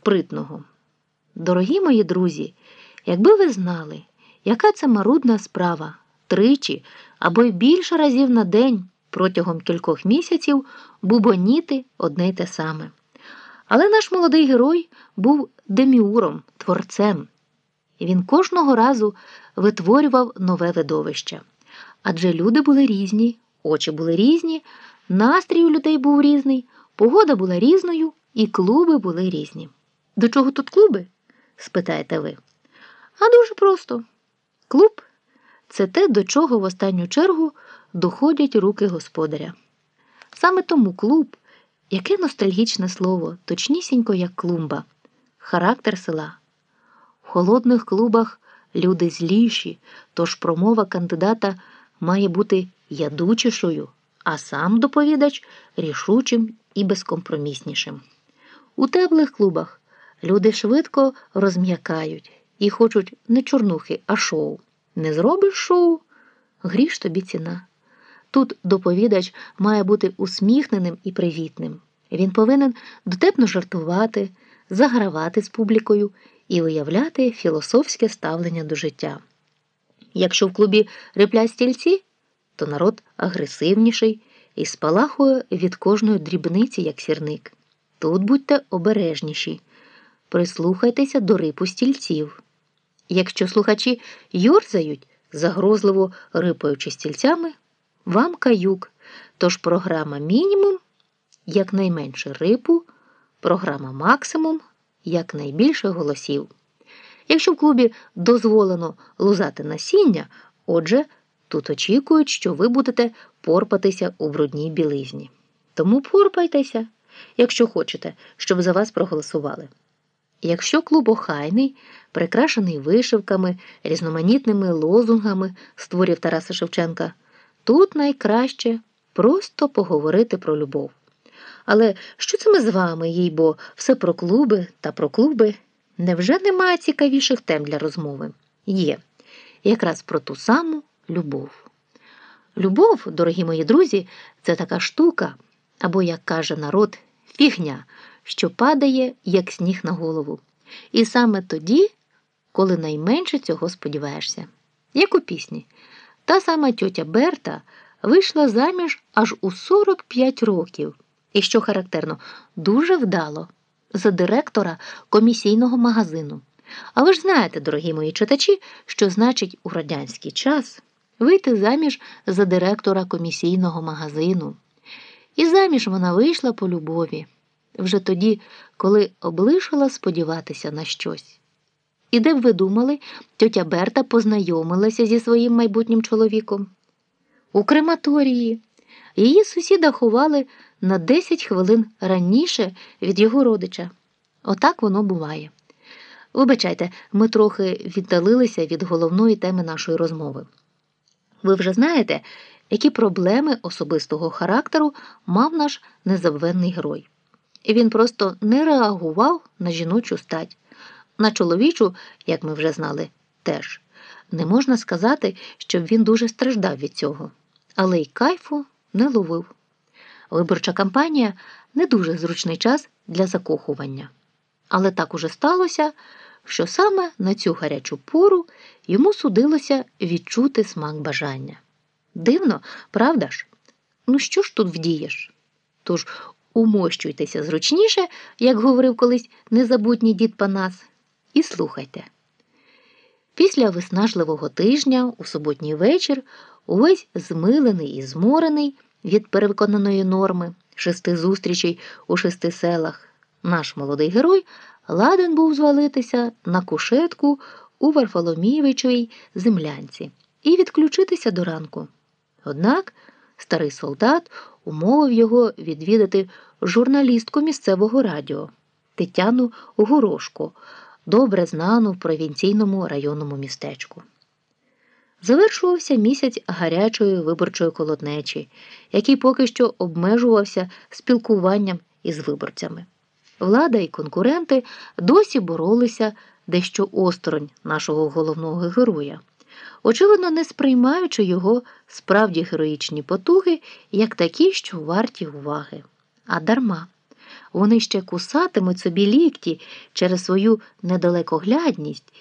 спритного. Дорогі мої друзі, якби ви знали, яка це марудна справа тричі або й більше разів на день протягом кількох місяців бубоніти одне й те саме. Але наш молодий герой був деміуром, творцем, і він кожного разу витворював нове видовище. Адже люди були різні, очі були різні, настрій у людей був різний, погода була різною, і клуби були різні. До чого тут клуби? спитаєте ви. А дуже просто. Клуб це те, до чого в останню чергу доходять руки господаря. Саме тому клуб, яке ностальгічне слово, точнісінько як клумба, характер села. В холодних клубах люди зліші, тож промова кандидата має бути ядучішою, а сам доповідач рішучим і безкомпроміснішим. У теплих клубах люди швидко розм'якають і хочуть не чорнухи, а шоу. Не зробиш шоу, гріш тобі ціна. Тут доповідач має бути усміхненим і привітним. Він повинен дотепно жартувати, загравати з публікою і виявляти філософське ставлення до життя. Якщо в клубі риплять стільці, то народ агресивніший і спалахує від кожної дрібниці, як сірник. Тут будьте обережніші, прислухайтеся до рипу стільців. Якщо слухачі юрзають, загрозливо рипаючи стільцями, вам каюк, тож програма мінімум якнайменше рипу, програма максимум якнайбільше голосів. Якщо в клубі дозволено лузати насіння, отже, тут очікують, що ви будете порпатися у брудній білизні. Тому порпайтеся, якщо хочете, щоб за вас проголосували. Якщо клуб охайний, прикрашений вишивками, різноманітними лозунгами створів Тараса Шевченка, тут найкраще просто поговорити про любов. Але що це ми з вами, їй бо все про клуби та про клуби? Невже немає цікавіших тем для розмови? Є якраз про ту саму любов. Любов, дорогі мої друзі, це така штука, або, як каже народ, фігня, що падає, як сніг на голову. І саме тоді, коли найменше цього сподіваєшся. Як у пісні, та сама тьотя Берта вийшла заміж аж у 45 років, і, що характерно, дуже вдало за директора комісійного магазину. А ви ж знаєте, дорогі мої читачі, що значить у радянський час вийти заміж за директора комісійного магазину. І заміж вона вийшла по любові, вже тоді, коли облишила сподіватися на щось. І де б ви думали, тьотя Берта познайомилася зі своїм майбутнім чоловіком? У крематорії. Її сусіда ховали на 10 хвилин раніше від його родича. Отак воно буває. Вибачайте, ми трохи віддалилися від головної теми нашої розмови. Ви вже знаєте, які проблеми особистого характеру мав наш незабвенний герой. І він просто не реагував на жіночу стать, на чоловічу, як ми вже знали, теж. Не можна сказати, щоб він дуже страждав від цього, але й кайфу не ловив. Виборча кампанія не дуже зручний час для закохування. Але так уже сталося, що саме на цю гарячу пору йому судилося відчути смак бажання. Дивно, правда ж? Ну що ж тут вдієш? Тож умощуйтеся зручніше, як говорив колись незабутній дід Панас, і слухайте. Після виснажливого тижня, у суботній вечір, увесь змилений і зморений від переконаної норми шести зустрічей у шести селах, наш молодий герой ладен був звалитися на кушетку у Варфоломійовичовій землянці і відключитися до ранку. Однак старий солдат умовив його відвідати журналістку місцевого радіо Тетяну Горошко, добре знану в провінційному районному містечку. Завершувався місяць гарячої виборчої колотнечі, який поки що обмежувався спілкуванням із виборцями. Влада і конкуренти досі боролися дещо осторонь нашого головного героя, очевидно, не сприймаючи його справді героїчні потуги як такі, що варті уваги. А дарма. вони ще кусатимуть собі лікті через свою недалекоглядність